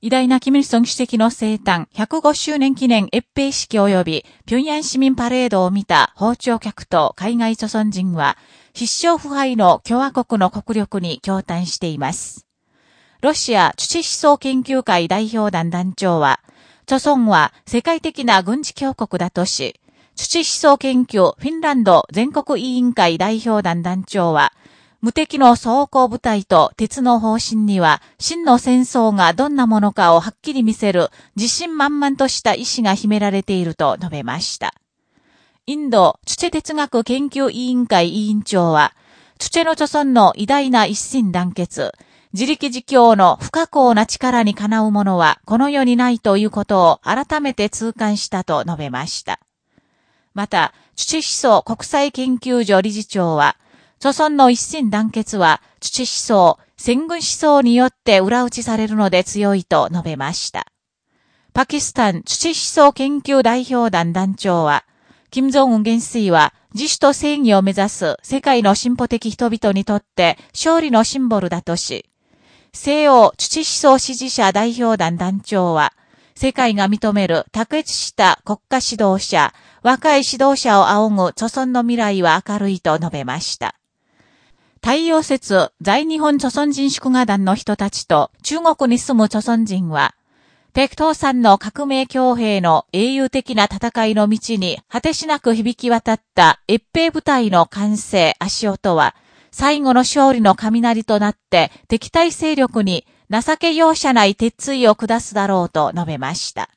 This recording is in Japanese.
偉大なキム・イルソン主席の生誕105周年記念越平式及び平壌市民パレードを見た包丁客と海外祖孫人は必勝腐敗の共和国の国力に共嘆しています。ロシア土思想研究会代表団団長は、祖孫は世界的な軍事強国だとし、土思想研究フィンランド全国委員会代表団団長は、無敵の装甲部隊と鉄の方針には、真の戦争がどんなものかをはっきり見せる自信満々とした意志が秘められていると述べました。インド、チュチェ哲学研究委員会委員長は、チュチェの著村の偉大な一心団結、自力自強の不可抗な力にかなうものはこの世にないということを改めて痛感したと述べました。また、チュチ思想国際研究所理事長は、祖孫の一心団結は、土思想、戦軍思想によって裏打ちされるので強いと述べました。パキスタン土思想研究代表団団長は、金正恩元帥は自主と正義を目指す世界の進歩的人々にとって勝利のシンボルだとし、西欧土思想支持者代表団団長は、世界が認める卓越した国家指導者、若い指導者を仰ぐ祖孫の未来は明るいと述べました。太陽節在日本著村人祝賀団の人たちと中国に住む著村人は、北東山の革命強兵の英雄的な戦いの道に果てしなく響き渡った越平部隊の完成足音は、最後の勝利の雷となって敵対勢力に情け容赦ない鉄槌を下すだろうと述べました。